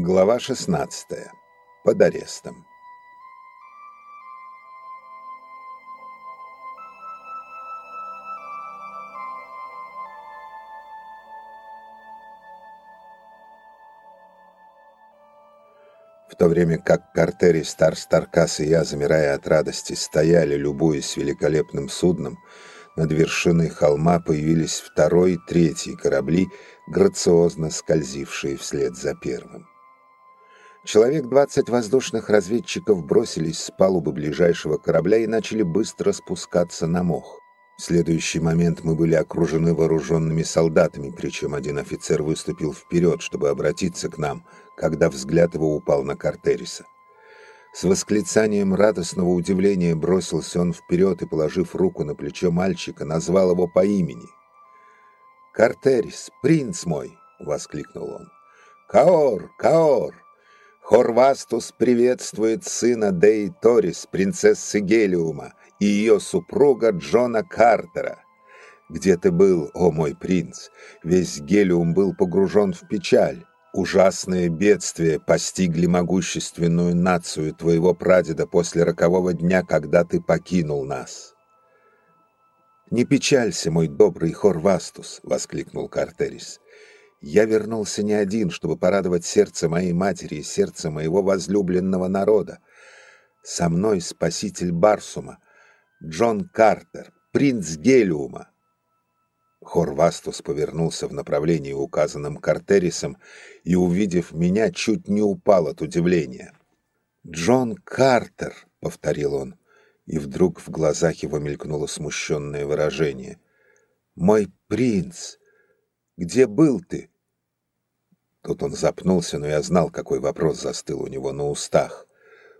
Глава 16. Под арестом. В то время как Картери, Стар Старкас и я, замирая от радости, стояли, любуясь великолепным судном, над вершиной холма появились второй и третий корабли, грациозно скользившие вслед за первым. Человек двадцать воздушных разведчиков бросились с палубы ближайшего корабля и начали быстро спускаться на мох. В следующий момент мы были окружены вооруженными солдатами, причем один офицер выступил вперед, чтобы обратиться к нам, когда взгляд его упал на Картериса. С восклицанием радостного удивления бросился он вперед и, положив руку на плечо мальчика, назвал его по имени. «Картерис, принц мой!» — воскликнул он. «Каор! Каор!» Хорвастус приветствует сына Деи Торис, принцессы Гелиума, и ее супруга Джона Картера. Где ты был, о мой принц? Весь Гелиум был погружен в печаль. Ужасные бедствия постигли могущественную нацию твоего прадеда после рокового дня, когда ты покинул нас. «Не печалься, мой добрый Хорвастус!» — воскликнул Картерис. «Я вернулся не один, чтобы порадовать сердце моей матери и сердце моего возлюбленного народа. Со мной спаситель Барсума, Джон Картер, принц Гелиума. Хорвастус повернулся в направлении, указанном Картерисом, и, увидев меня, чуть не упал от удивления. «Джон Картер!» — повторил он, и вдруг в глазах его мелькнуло смущенное выражение. «Мой принц! Где был ты?» Тут он запнулся, но я знал, какой вопрос застыл у него на устах.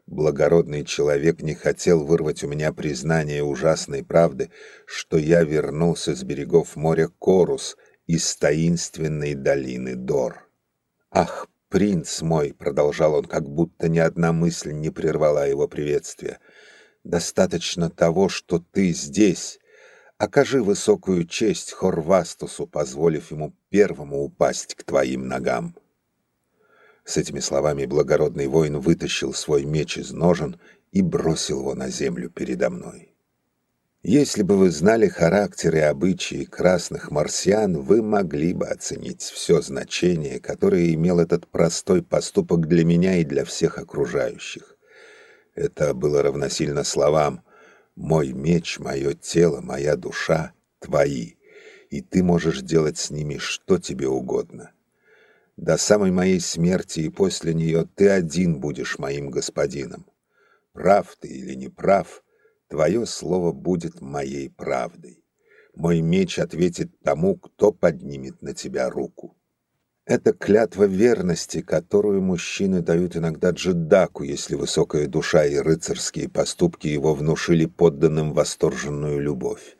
Благородный человек не хотел вырвать у меня признание ужасной правды, что я вернулся с берегов моря Корус из таинственной долины Дор. «Ах, принц мой!» — продолжал он, как будто ни одна мысль не прервала его приветствия. «Достаточно того, что ты здесь. Окажи высокую честь Хорвастусу, позволив ему первому упасть к твоим ногам». С этими словами благородный воин вытащил свой меч из ножен и бросил его на землю передо мной. Если бы вы знали характер и обычаи красных марсиан, вы могли бы оценить все значение, которое имел этот простой поступок для меня и для всех окружающих. Это было равносильно словам «Мой меч, мое тело, моя душа — твои, и ты можешь делать с ними что тебе угодно». До самой моей смерти и после нее ты один будешь моим господином. Прав ты или не прав, твое слово будет моей правдой. Мой меч ответит тому, кто поднимет на тебя руку. Это клятва верности, которую мужчины дают иногда джедаку, если высокая душа и рыцарские поступки его внушили подданным восторженную любовь.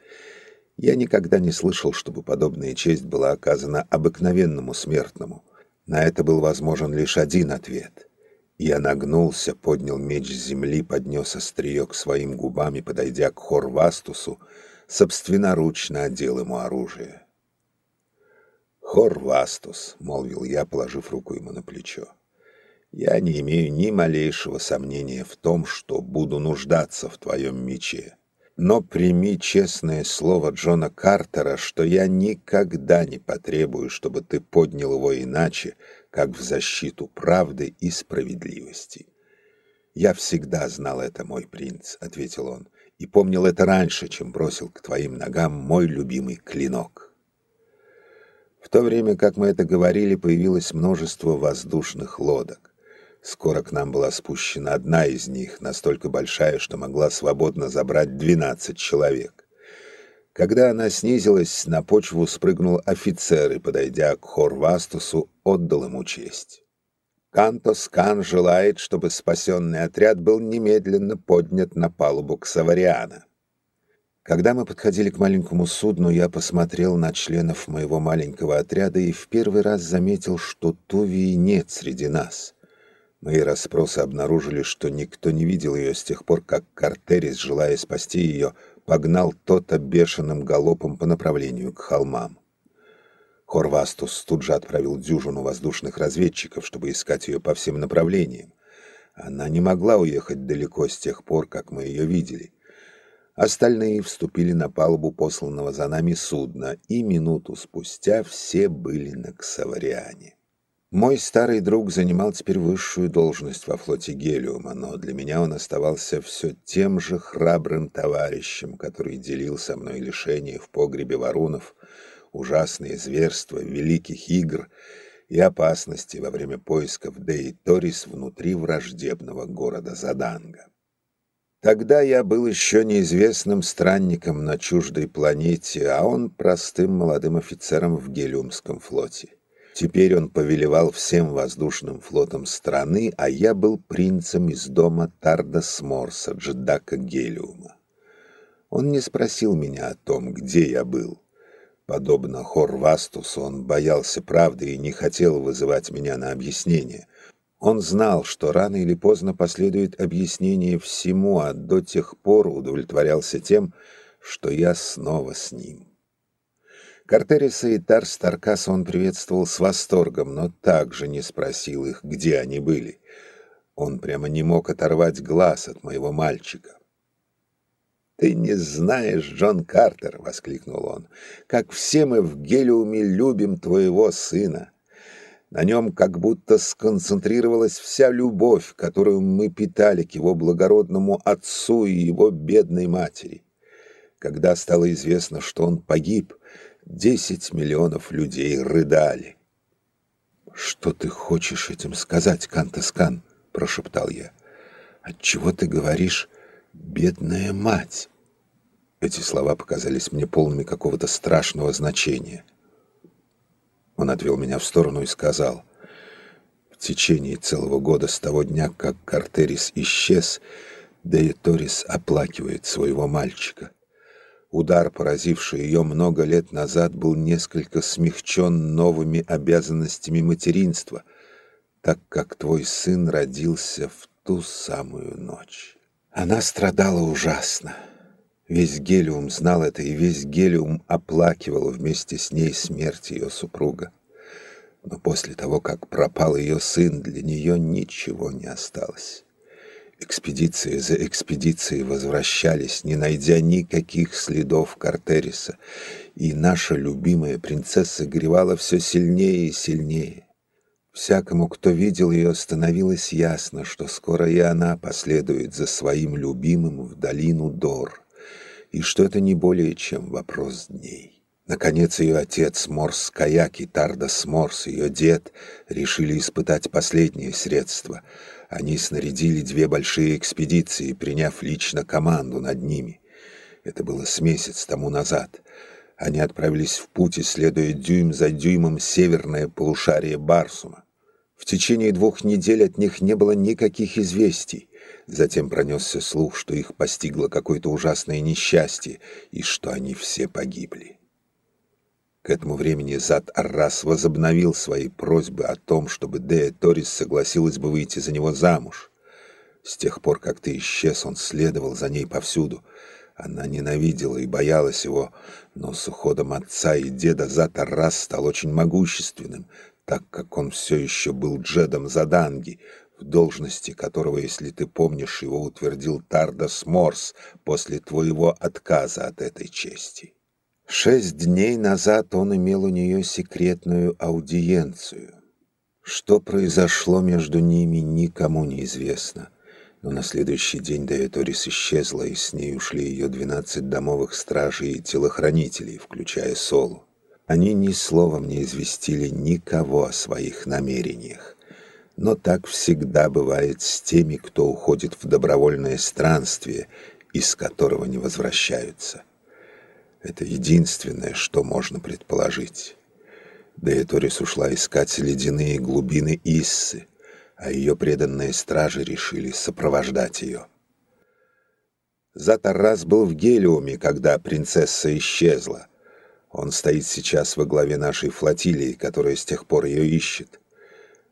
Я никогда не слышал, чтобы подобная честь была оказана обыкновенному смертному. На это был возможен лишь один ответ. Я нагнулся, поднял меч с земли, поднес острие к своим губам и, подойдя к Хорвастусу, собственноручно одел ему оружие. «Хорвастус», — молвил я, положив руку ему на плечо, — «я не имею ни малейшего сомнения в том, что буду нуждаться в твоем мече. Но прими честное слово Джона Картера, что я никогда не потребую, чтобы ты поднял его иначе, как в защиту правды и справедливости. «Я всегда знал это, мой принц», — ответил он, — «и помнил это раньше, чем бросил к твоим ногам мой любимый клинок». В то время, как мы это говорили, появилось множество воздушных лодок. Скоро к нам была спущена одна из них, настолько большая, что могла свободно забрать двенадцать человек. Когда она снизилась, на почву спрыгнул офицер и, подойдя к Хорвастусу, отдал ему честь. Кантос Кан желает, чтобы спасенный отряд был немедленно поднят на палубу к Савариана. Когда мы подходили к маленькому судну, я посмотрел на членов моего маленького отряда и в первый раз заметил, что Тувии нет среди нас — Мои расспросы обнаружили, что никто не видел ее с тех пор, как Картерис, желая спасти ее, погнал то-то бешеным галопом по направлению к холмам. Хорвастус тут же отправил дюжину воздушных разведчиков, чтобы искать ее по всем направлениям. Она не могла уехать далеко с тех пор, как мы ее видели. Остальные вступили на палубу посланного за нами судна, и минуту спустя все были на Ксавариане. Мой старый друг занимал теперь высшую должность во флоте Гелиума, но для меня он оставался все тем же храбрым товарищем, который делил со мной лишения в погребе варунов — ужасные зверства великих игр и опасности во время поисков Деи Торис внутри враждебного города Заданга. Тогда я был еще неизвестным странником на чуждой планете, а он простым молодым офицером в Гелиумском флоте. Теперь он повелевал всем воздушным флотом страны, а я был принцем из дома Тарда Сморса, джедака Гелиума. Он не спросил меня о том, где я был. Подобно Хорвастусу, он боялся правды и не хотел вызывать меня на объяснение. Он знал, что рано или поздно последует объяснение всему, а до тех пор удовлетворялся тем, что я снова с ним. Картериса и Тарс Таркаса он приветствовал с восторгом, но также не спросил их, где они были. Он прямо не мог оторвать глаз от моего мальчика. «Ты не знаешь, Джон Картер!» — воскликнул он. «Как все мы в Гелиуме любим твоего сына!» На нем как будто сконцентрировалась вся любовь, которую мы питали к его благородному отцу и его бедной матери. Когда стало известно, что он погиб, десять миллионов людей рыдали. «Что ты хочешь этим сказать, Кантескан?» — прошептал я. «Отчего ты говоришь «Бедная мать!» Эти слова показались мне полными какого-то страшного значения. Он отвел меня в сторону и сказал, «В течение целого года с того дня, как Картерис исчез, Дея Торис оплакивает своего мальчика. Удар, поразивший ее много лет назад, был несколько смягчен новыми обязанностями материнства, так как твой сын родился в ту самую ночь». Она страдала ужасно. Весь Гелиум знал это, и весь Гелиум оплакивал вместе с ней смерть ее супруга. Но после того, как пропал ее сын, для нее ничего не осталось. Экспедиции за экспедицией возвращались, не найдя никаких следов Картериса, и наша любимая принцесса горевала все сильнее и сильнее. Всякому, кто видел ее, становилось ясно, что скоро и она последует за своим любимым в долину Дор, и что это не более чем вопрос дней. Наконец ее отец Морс Каяки, Тардас Морс, ее дед, решили испытать последние средства. Они снарядили две большие экспедиции, приняв лично команду над ними. Это было с месяц тому назад. Они отправились в путь, исследуя дюйм за дюймом северное полушарие Барсума. В течение двух недель от них не было никаких известий. Затем пронесся слух, что их постигло какое-то ужасное несчастье и что они все погибли. К этому времени Зад Аррас возобновил свои просьбы о том, чтобы Дея Торис согласилась бы выйти за него замуж. С тех пор, как ты исчез, он следовал за ней повсюду. Она ненавидела и боялась его, но с уходом отца и деда Зат Аррас стал очень могущественным, так как он все еще был Джедом Заданги, в должности которого, если ты помнишь, его утвердил Тардас Морс после твоего отказа от этой чести. Шесть дней назад он имел у нее секретную аудиенцию. Что произошло между ними, никому не известно. Но на следующий день Даэторис исчезла, и с ней ушли ее двенадцать домовых стражей и телохранителей, включая Солу. Они ни словом не известили никого о своих намерениях. Но так всегда бывает с теми, кто уходит в добровольное странствие, из которого не возвращаются. Это единственное, что можно предположить. Деэторис ушла искать ледяные глубины Иссы, а ее преданные стражи решили сопровождать ее. Затаррас был в Гелиуме, когда принцесса исчезла — он стоит сейчас во главе нашей флотилии, которая с тех пор ее ищет.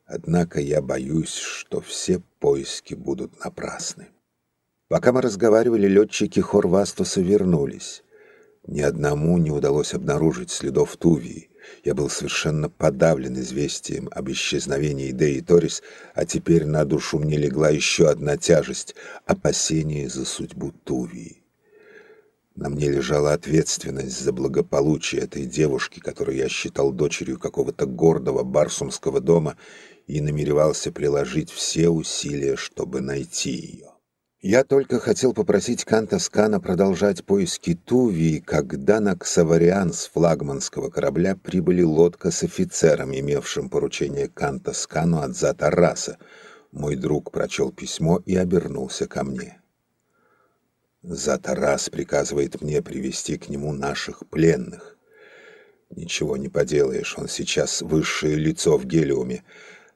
Однако я боюсь, что все поиски будут напрасны. Пока мы разговаривали, летчики Хорвастуса вернулись. Ни одному не удалось обнаружить следов Тувии. Я был совершенно подавлен известием об исчезновении Деи Торис, а теперь на душу мне легла еще одна тяжесть — опасение за судьбу Тувии. На мне лежала ответственность за благополучие этой девушки, которую я считал дочерью какого-то гордого барсумского дома и намеревался приложить все усилия, чтобы найти ее. Я только хотел попросить Канта Скана продолжать поиски Тувии, когда на Ксавариан с флагманского корабля прибыли лодка с офицером, имевшим поручение Канта Скану от Затараса. Мой друг прочел письмо и обернулся ко мне. Затарас приказывает мне привести к нему наших пленных. Ничего не поделаешь, он сейчас высшее лицо в Гелиуме.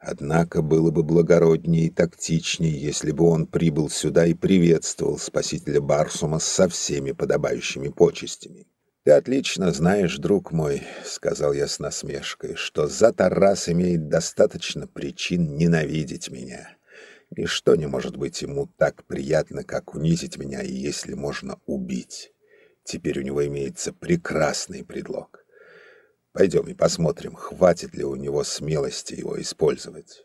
Однако было бы благороднее и тактичнее, если бы он прибыл сюда и приветствовал спасителя Барсума со всеми подобающими почестями. «Ты отлично знаешь, друг мой», — сказал я с насмешкой, — «что Затарас имеет достаточно причин ненавидеть меня». Ничто не может быть ему так приятно, как унизить меня, и если можно убить. Теперь у него имеется прекрасный предлог. Пойдем и посмотрим, хватит ли у него смелости его использовать.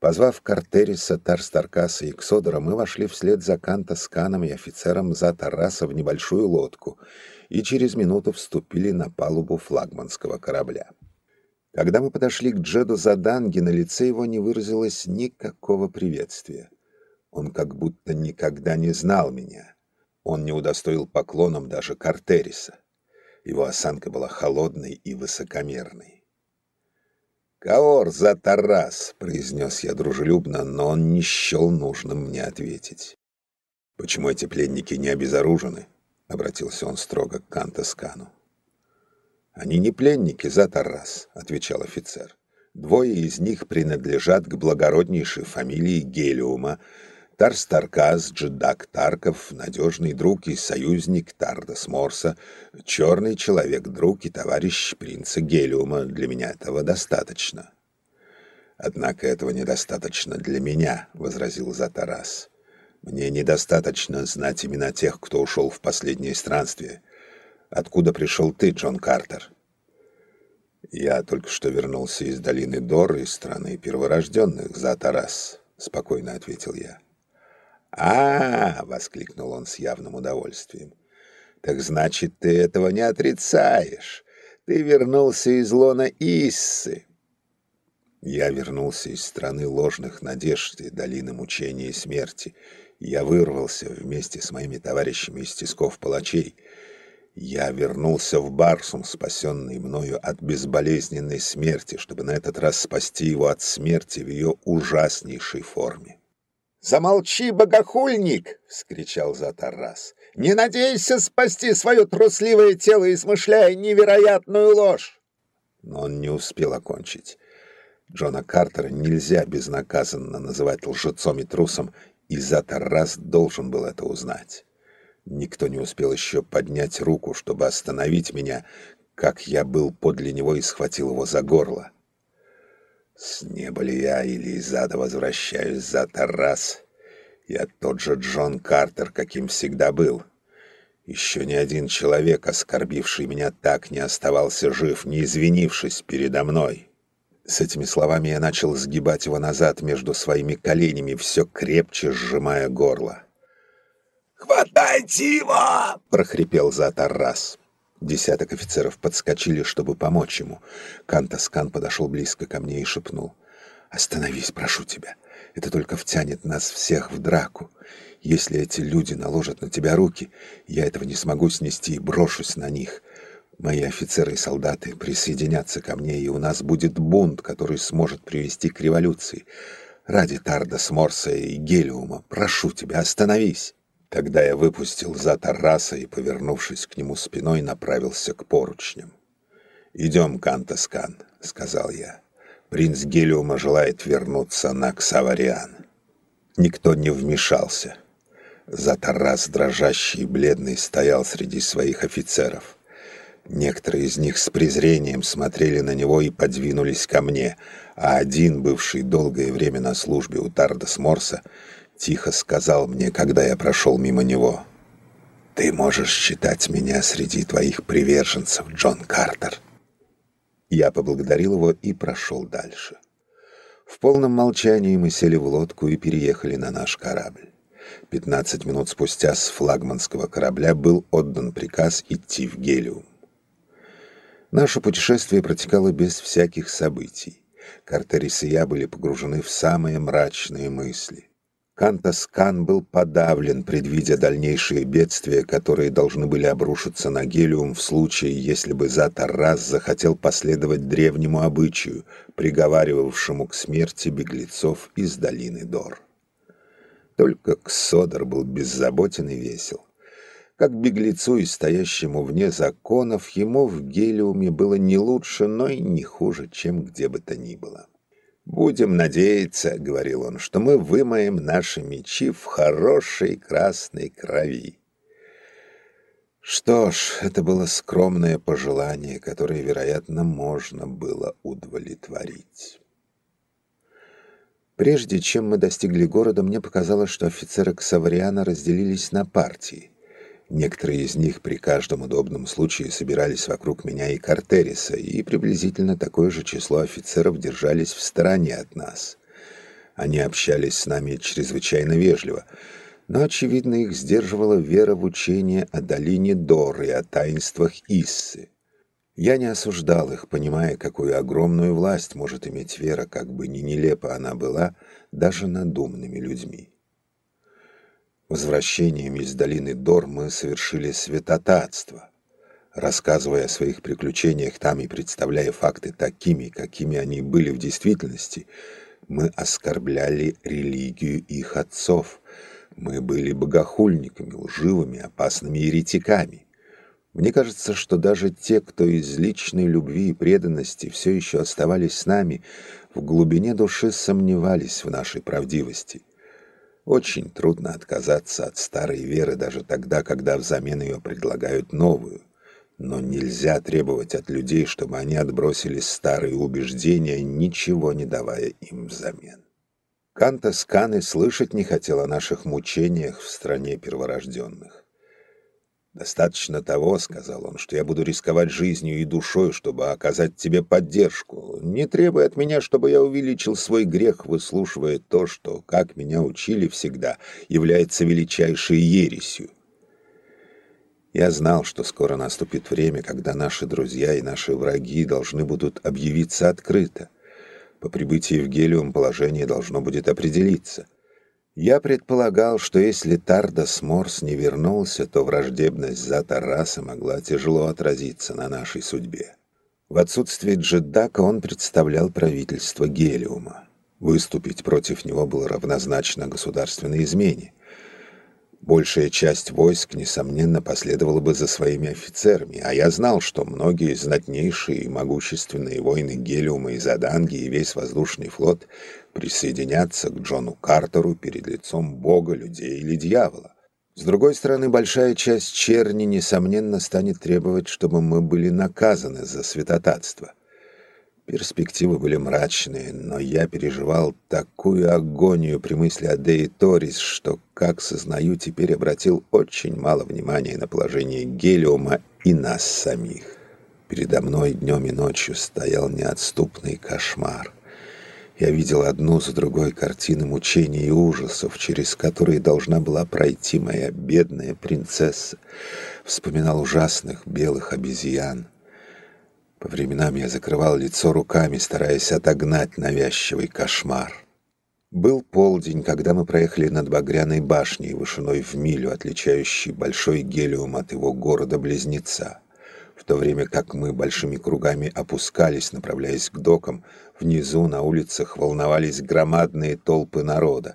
Позвав Картериса, Тарстаркаса и Ксодора, мы вошли вслед за Канта с Каном и офицером за Тараса в небольшую лодку и через минуту вступили на палубу флагманского корабля. Когда мы подошли к Джеду Заданги, на лице его не выразилось никакого приветствия. Он как будто никогда не знал меня. Он не удостоил поклоном даже Картериса. Его осанка была холодной и высокомерной. «Каор за Тарас!» — произнес я дружелюбно, но он не счел нужным мне ответить. «Почему эти пленники не обезоружены?» — обратился он строго к Кантаскану. «Они не пленники, за Тарас», — отвечал офицер. «Двое из них принадлежат к благороднейшей фамилии Гелиума. Тарс Таркас, Джедак Тарков, надежный друг и союзник Тардас Морса, черный человек, друг и товарищ принца Гелиума. Для меня этого достаточно». «Однако этого недостаточно для меня», — возразил Затарас. «Мне недостаточно знать имена тех, кто ушел в последнее странствие. Откуда пришел ты, Джон Картер?» «Я только что вернулся из долины Дор, из страны перворожденных, за Тарас», — спокойно ответил я. А, -а, -а воскликнул он с явным удовольствием. «Так значит, ты этого не отрицаешь. Ты вернулся из лона Иссы». Я вернулся из страны ложных надежд и долины мучения и смерти. Я вырвался вместе с моими товарищами из тисков палачей — я вернулся в Барсум, спасенный мною от безболезненной смерти, чтобы на этот раз спасти его от смерти в ее ужаснейшей форме. «Замолчи, богохульник!» — вскричал Затарас. «Не надейся спасти свое трусливое тело, измышляя невероятную ложь!» Но он не успел окончить. Джона Картера нельзя безнаказанно называть лжецом и трусом, и Затарас должен был это узнать. Никто не успел еще поднять руку, чтобы остановить меня, как я был подле него и схватил его за горло. С неба ли я или из ада возвращаюсь за Тарас? Я тот же Джон Картер, каким всегда был. Еще ни один человек, оскорбивший меня так, не оставался жив, не извинившись передо мной. С этими словами я начал сгибать его назад между своими коленями, все крепче сжимая горло. «Хватайте его!» — прохрипел Зат Аррас. Десяток офицеров подскочили, чтобы помочь ему. Кантос Кан подошел близко ко мне и шепнул. «Остановись, прошу тебя. Это только втянет нас всех в драку. Если эти люди наложат на тебя руки, я этого не смогу снести и брошусь на них. Мои офицеры и солдаты присоединятся ко мне, и у нас будет бунт, который сможет привести к революции. Ради Тардоса Морса и Гелиума, прошу тебя, остановись!» Тогда я выпустил Зат Арраса и, повернувшись к нему спиной, направился к поручням. «Идем, Кантос Кан», — сказал я. «Принц Гелиума желает вернуться на Ксавариан». Никто не вмешался. Затарас, дрожащий и бледный, стоял среди своих офицеров. Некоторые из них с презрением смотрели на него и подвинулись ко мне, а один, бывший долгое время на службе у Тардас Морса, тихо сказал мне, когда я прошел мимо него. «Ты можешь считать меня среди твоих приверженцев, Джон Картер». Я поблагодарил его и прошел дальше. В полном молчании мы сели в лодку и переехали на наш корабль. Пятнадцать минут спустя с флагманского корабля был отдан приказ идти в Гелиум. Наше путешествие протекало без всяких событий. Карторис и я были погружены в самые мрачные мысли. Кантос Кан был подавлен, предвидя дальнейшие бедствия, которые должны были обрушиться на Гелиум в случае, если бы Зат Аррас захотел последовать древнему обычаю, приговаривавшему к смерти беглецов из долины Дор. Только Ксодор был беззаботен и весел. Как беглецу и стоящему вне законов, ему в Гелиуме было не лучше, но и не хуже, чем где бы то ни было. «Будем надеяться, — говорил он, — что мы вымоем наши мечи в хорошей красной крови». Что ж, это было скромное пожелание, которое, вероятно, можно было удовлетворить. Прежде чем мы достигли города, мне показалось, что офицеры Ксавриана разделились на партии — Некоторые из них при каждом удобном случае собирались вокруг меня и Картериса, и приблизительно такое же число офицеров держались в стороне от нас. Они общались с нами чрезвычайно вежливо, но, очевидно, их сдерживала вера в учение о долине Дор и о таинствах Иссы. Я не осуждал их, понимая, какую огромную власть может иметь вера, как бы ни нелепо она была, даже над умными людьми. Возвращением из долины Дор мы совершили святотатство. Рассказывая о своих приключениях там и представляя факты такими, какими они были в действительности, мы оскорбляли религию их отцов. Мы были богохульниками, лживыми, опасными еретиками. Мне кажется, что даже те, кто из личной любви и преданности все еще оставались с нами, в глубине души сомневались в нашей правдивости. Очень трудно отказаться от старой веры даже тогда, когда взамен ее предлагают новую. Но нельзя требовать от людей, чтобы они отбросили старые убеждения, ничего не давая им взамен. Канта Сканы слышать не хотел о наших мучениях в стране перворожденных. «Достаточно того, — сказал он, — что я буду рисковать жизнью и душой, чтобы оказать тебе поддержку. Не требуй от меня, чтобы я увеличил свой грех, выслушивая то, что, как меня учили всегда, является величайшей ересью. Я знал, что скоро наступит время, когда наши друзья и наши враги должны будут объявиться открыто. По прибытии в Гелиум положение должно будет определиться — я предполагал, что если Тардас Морс не вернулся, то враждебность за Тараса могла тяжело отразиться на нашей судьбе. В отсутствие Джедака он представлял правительство Гелиума. Выступить против него было равнозначно государственной измене. Большая часть войск, несомненно, последовала бы за своими офицерами, а я знал, что многие знатнейшие и могущественные воины Гелиума и Заданги и весь воздушный флот присоединятся к Джону Картеру перед лицом Бога, людей или дьявола. С другой стороны, большая часть черни, несомненно, станет требовать, чтобы мы были наказаны за святотатство. Перспективы были мрачные, но я переживал такую агонию при мысли о Деи Торис, что, как сознаю, теперь обратил очень мало внимания на положение Гелиума и нас самих. Передо мной днем и ночью стоял неотступный кошмар. Я видел одну за другой картины мучений и ужасов, через которые должна была пройти моя бедная принцесса. Вспоминал ужасных белых обезьян, по временам я закрывал лицо руками, стараясь отогнать навязчивый кошмар. Был полдень, когда мы проехали над Багряной башней, вышиной в милю, отличающей Большой Гелиум от его города-близнеца. В то время как мы большими кругами опускались, направляясь к докам, внизу на улицах волновались громадные толпы народа.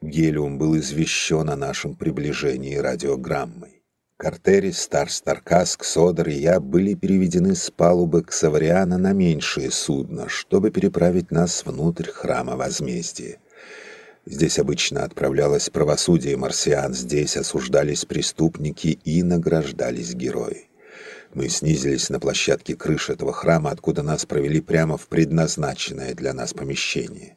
Гелиум был извещен о нашем приближении радиограммой. Картерис, Старс, Таркаск, Содор и я были переведены с палубы к Савриана на меньшее судно, чтобы переправить нас внутрь храма возмездия. Здесь обычно отправлялось правосудие марсиан, здесь осуждались преступники и награждались герои. Мы снизились на площадке крыши этого храма, откуда нас провели прямо в предназначенное для нас помещение.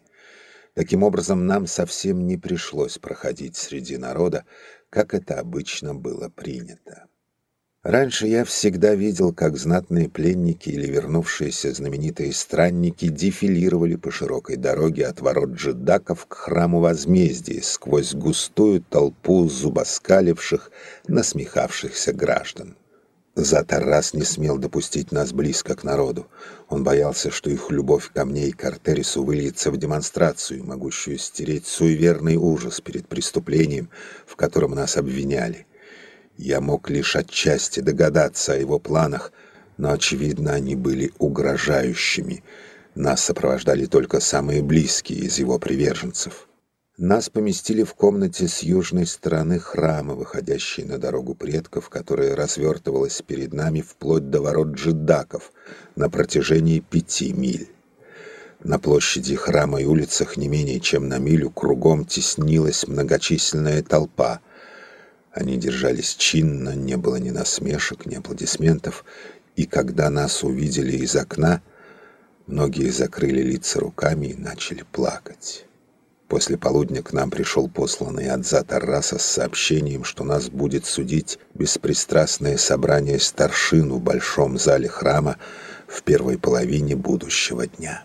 Таким образом, нам совсем не пришлось проходить среди народа, как это обычно было принято. Раньше я всегда видел, как знатные пленники или вернувшиеся знаменитые странники дефилировали по широкой дороге от ворот джедаков к храму возмездия сквозь густую толпу зубоскаливших, насмехавшихся граждан. Затаррас не смел допустить нас близко к народу. Он боялся, что их любовь ко мне и к Артерису выльется в демонстрацию, могущую стереть суеверный ужас перед преступлением, в котором нас обвиняли. Я мог лишь отчасти догадаться о его планах, но, очевидно, они были угрожающими. Нас сопровождали только самые близкие из его приверженцев. Нас поместили в комнате с южной стороны храма, выходящей на дорогу предков, которая развертывалась перед нами вплоть до ворот джедаков на протяжении пяти миль. На площади храма и улицах не менее чем на милю кругом теснилась многочисленная толпа — они держались чинно, не было ни насмешек, ни аплодисментов, и когда нас увидели из окна, многие закрыли лица руками и начали плакать. После полудня к нам пришел посланный отца Тарраса с сообщением, что нас будет судить беспристрастное собрание старшин в большом зале храма в первой половине будущего дня.